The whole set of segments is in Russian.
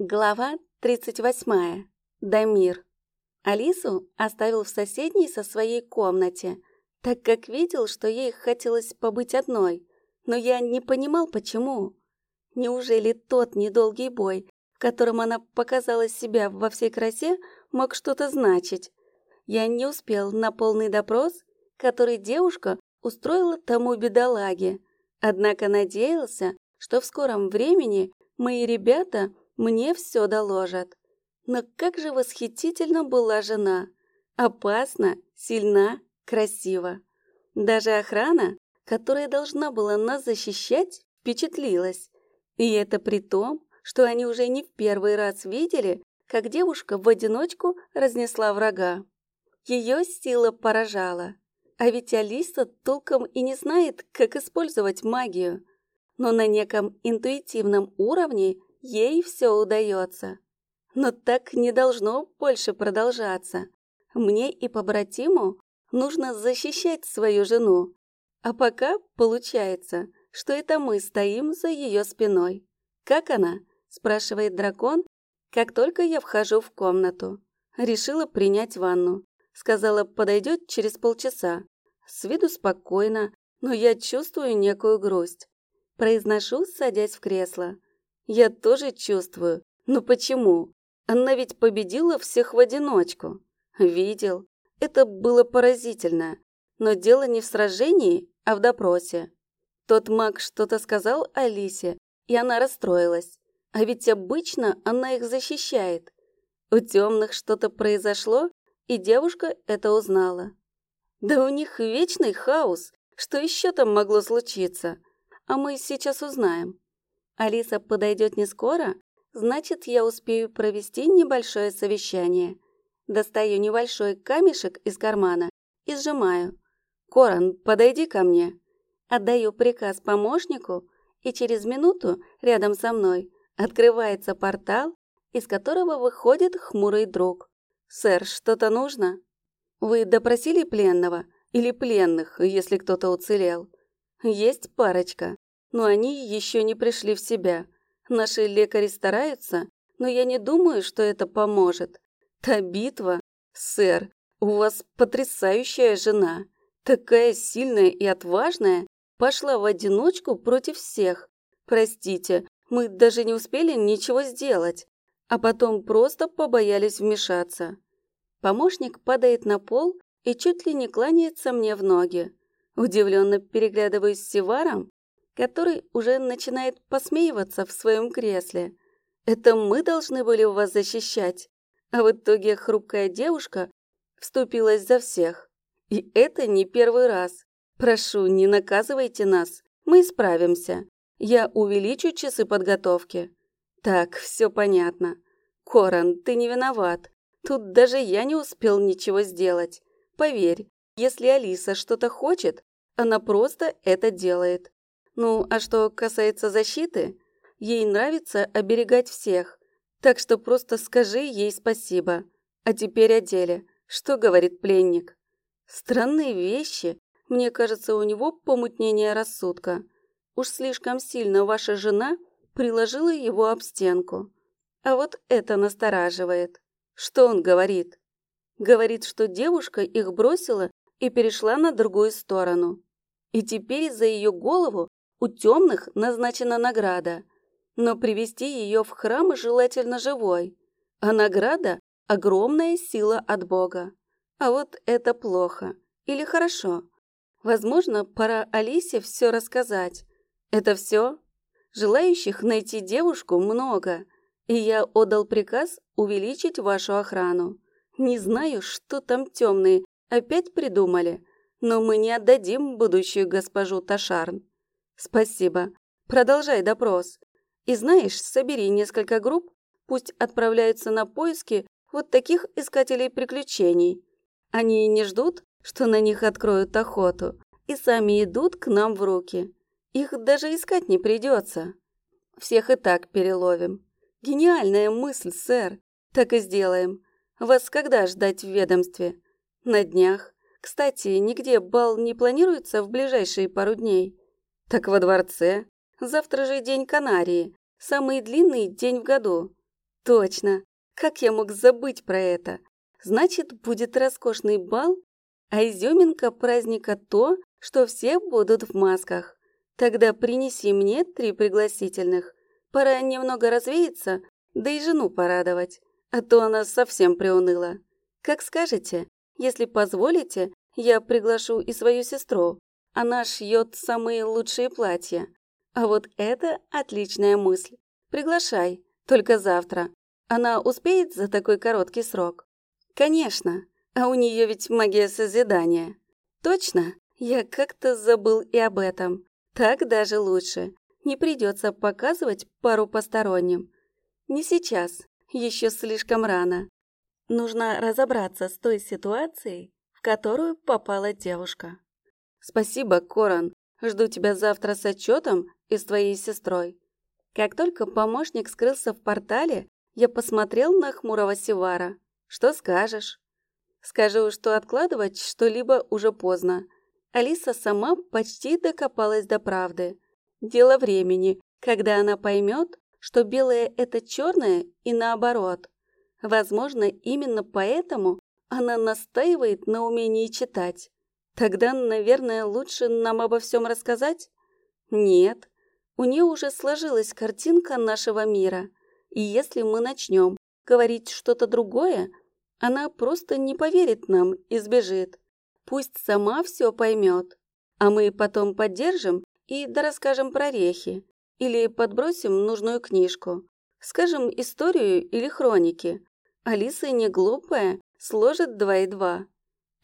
Глава 38. Дамир. Алису оставил в соседней со своей комнате, так как видел, что ей хотелось побыть одной, но я не понимал, почему. Неужели тот недолгий бой, в котором она показала себя во всей красе, мог что-то значить? Я не успел на полный допрос, который девушка устроила тому бедолаге, однако надеялся, что в скором времени мои ребята – мне все доложат. Но как же восхитительно была жена. Опасна, сильна, красива. Даже охрана, которая должна была нас защищать, впечатлилась. И это при том, что они уже не в первый раз видели, как девушка в одиночку разнесла врага. Ее сила поражала. А ведь Алиса толком и не знает, как использовать магию. Но на неком интуитивном уровне ей все удается. Но так не должно больше продолжаться. Мне и побратиму нужно защищать свою жену. А пока получается, что это мы стоим за ее спиной. «Как она?» – спрашивает дракон, как только я вхожу в комнату. Решила принять ванну. Сказала, подойдет через полчаса. С виду спокойно, но я чувствую некую грусть. Произношу, садясь в кресло. Я тоже чувствую. Но почему? Она ведь победила всех в одиночку. Видел. Это было поразительно. Но дело не в сражении, а в допросе. Тот маг что-то сказал Алисе, и она расстроилась. А ведь обычно она их защищает. У темных что-то произошло, и девушка это узнала. Да у них вечный хаос. Что еще там могло случиться? А мы сейчас узнаем. Алиса подойдет не скоро, значит, я успею провести небольшое совещание. Достаю небольшой камешек из кармана и сжимаю. «Коран, подойди ко мне». Отдаю приказ помощнику, и через минуту рядом со мной открывается портал, из которого выходит хмурый друг. «Сэр, что-то нужно?» «Вы допросили пленного? Или пленных, если кто-то уцелел?» «Есть парочка но они еще не пришли в себя. Наши лекари стараются, но я не думаю, что это поможет. Та битва, сэр, у вас потрясающая жена, такая сильная и отважная, пошла в одиночку против всех. Простите, мы даже не успели ничего сделать, а потом просто побоялись вмешаться. Помощник падает на пол и чуть ли не кланяется мне в ноги. Удивленно переглядываюсь с Севаром, который уже начинает посмеиваться в своем кресле. Это мы должны были вас защищать, а в итоге хрупкая девушка вступилась за всех. И это не первый раз. Прошу, не наказывайте нас, мы справимся. Я увеличу часы подготовки. Так, все понятно. Коран, ты не виноват. Тут даже я не успел ничего сделать. Поверь, если Алиса что-то хочет, она просто это делает. Ну, а что касается защиты, ей нравится оберегать всех, так что просто скажи ей спасибо. А теперь о деле. Что говорит пленник? Странные вещи. Мне кажется, у него помутнение рассудка. Уж слишком сильно ваша жена приложила его об стенку. А вот это настораживает. Что он говорит? Говорит, что девушка их бросила и перешла на другую сторону. И теперь за ее голову у темных назначена награда, но привести ее в храм желательно живой, а награда – огромная сила от Бога. А вот это плохо или хорошо. Возможно, пора Алисе все рассказать. Это все? Желающих найти девушку много, и я отдал приказ увеличить вашу охрану. Не знаю, что там темные опять придумали, но мы не отдадим будущую госпожу Ташарн. «Спасибо. Продолжай допрос. И знаешь, собери несколько групп, пусть отправляются на поиски вот таких искателей приключений. Они не ждут, что на них откроют охоту, и сами идут к нам в руки. Их даже искать не придется. Всех и так переловим. Гениальная мысль, сэр. Так и сделаем. Вас когда ждать в ведомстве? На днях. Кстати, нигде бал не планируется в ближайшие пару дней. Так во дворце. Завтра же день Канарии. Самый длинный день в году. Точно! Как я мог забыть про это? Значит, будет роскошный бал, а изюминка праздника то, что все будут в масках. Тогда принеси мне три пригласительных. Пора немного развеяться, да и жену порадовать, а то она совсем приуныла. Как скажете, если позволите, я приглашу и свою сестру. Она шьет самые лучшие платья. А вот это отличная мысль. Приглашай, только завтра. Она успеет за такой короткий срок? Конечно, а у нее ведь магия созидания. Точно, я как-то забыл и об этом. Так даже лучше. Не придется показывать пару посторонним. Не сейчас, еще слишком рано. Нужно разобраться с той ситуацией, в которую попала девушка. Спасибо, Коран. Жду тебя завтра с отчетом и с твоей сестрой. Как только помощник скрылся в портале, я посмотрел на хмурого Сивара. Что скажешь? Скажу, что откладывать что-либо уже поздно. Алиса сама почти докопалась до правды. Дело времени, когда она поймет, что белое – это черное и наоборот. Возможно, именно поэтому она настаивает на умении читать. Тогда, наверное, лучше нам обо всем рассказать? Нет. У нее уже сложилась картинка нашего мира. И если мы начнем говорить что-то другое, она просто не поверит нам и сбежит. Пусть сама все поймет, а мы потом поддержим и дорасскажем про рехи или подбросим нужную книжку. Скажем историю или хроники. Алиса не глупая, сложит два и два.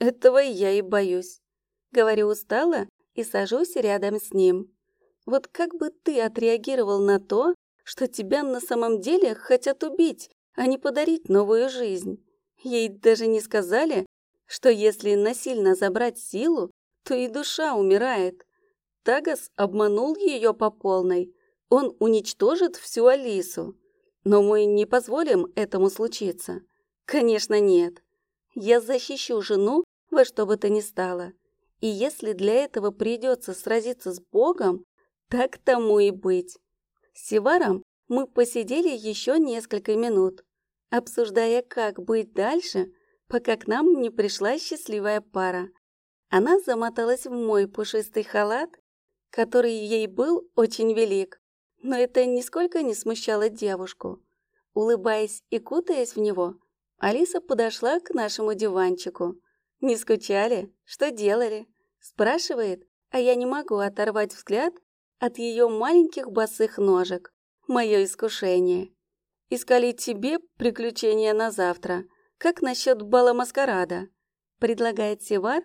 Этого я и боюсь. Говорю устало и сажусь рядом с ним. Вот как бы ты отреагировал на то, что тебя на самом деле хотят убить, а не подарить новую жизнь? Ей даже не сказали, что если насильно забрать силу, то и душа умирает. Тагас обманул ее по полной. Он уничтожит всю Алису. Но мы не позволим этому случиться. Конечно, нет. Я защищу жену во что бы то ни стало. И если для этого придется сразиться с Богом, так тому и быть. С Севаром мы посидели еще несколько минут, обсуждая, как быть дальше, пока к нам не пришла счастливая пара. Она замоталась в мой пушистый халат, который ей был очень велик, но это нисколько не смущало девушку. Улыбаясь и кутаясь в него, Алиса подошла к нашему диванчику. «Не скучали? Что делали?» Спрашивает, а я не могу оторвать взгляд от ее маленьких босых ножек. Мое искушение. Искали тебе приключения на завтра. Как насчет бала маскарада? Предлагает Севар,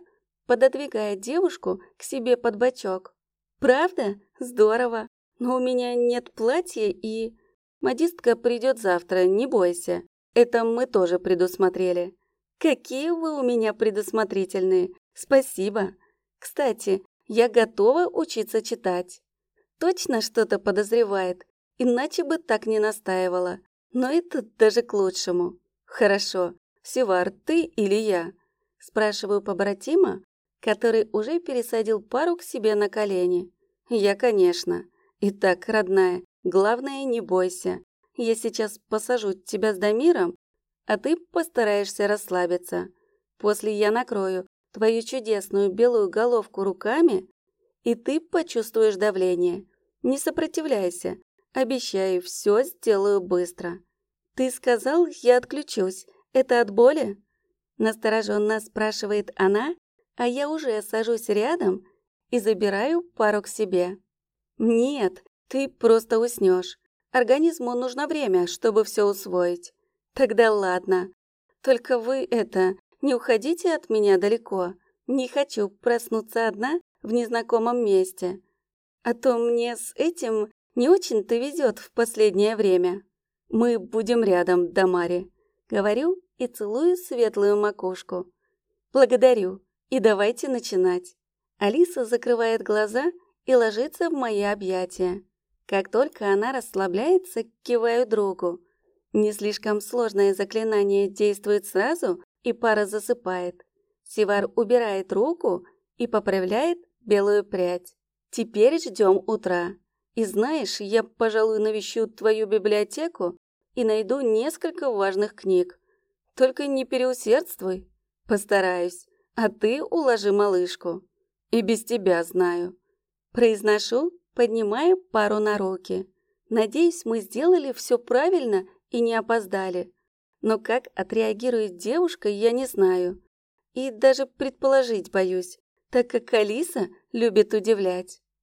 пододвигая девушку к себе под бочок. Правда? Здорово. Но у меня нет платья и... Модистка придет завтра, не бойся. Это мы тоже предусмотрели. Какие вы у меня предусмотрительные. Спасибо. Кстати, я готова учиться читать. Точно что-то подозревает, иначе бы так не настаивала. Но это даже к лучшему. Хорошо, Севар, ты или я? Спрашиваю побратима, который уже пересадил пару к себе на колени. Я, конечно. Итак, родная, главное, не бойся. Я сейчас посажу тебя с Дамиром, а ты постараешься расслабиться. После я накрою твою чудесную белую головку руками, и ты почувствуешь давление. Не сопротивляйся. Обещаю, все сделаю быстро. Ты сказал, я отключусь. Это от боли? Настороженно спрашивает она, а я уже сажусь рядом и забираю пару к себе. Нет, ты просто уснешь. Организму нужно время, чтобы все усвоить. Тогда ладно. Только вы это, не уходите от меня далеко. Не хочу проснуться одна в незнакомом месте. А то мне с этим не очень-то везет в последнее время. Мы будем рядом, Дамари. Говорю и целую светлую макушку. Благодарю. И давайте начинать. Алиса закрывает глаза и ложится в мои объятия. Как только она расслабляется, киваю другу. Не слишком сложное заклинание действует сразу, и пара засыпает. Сивар убирает руку и поправляет белую прядь. Теперь ждем утра. И знаешь, я, пожалуй, навещу твою библиотеку и найду несколько важных книг. Только не переусердствуй. Постараюсь. А ты уложи малышку. И без тебя знаю. Произношу, поднимаю пару на руки. Надеюсь, мы сделали все правильно и не опоздали. Но как отреагирует девушка, я не знаю. И даже предположить боюсь, так как Алиса любит удивлять.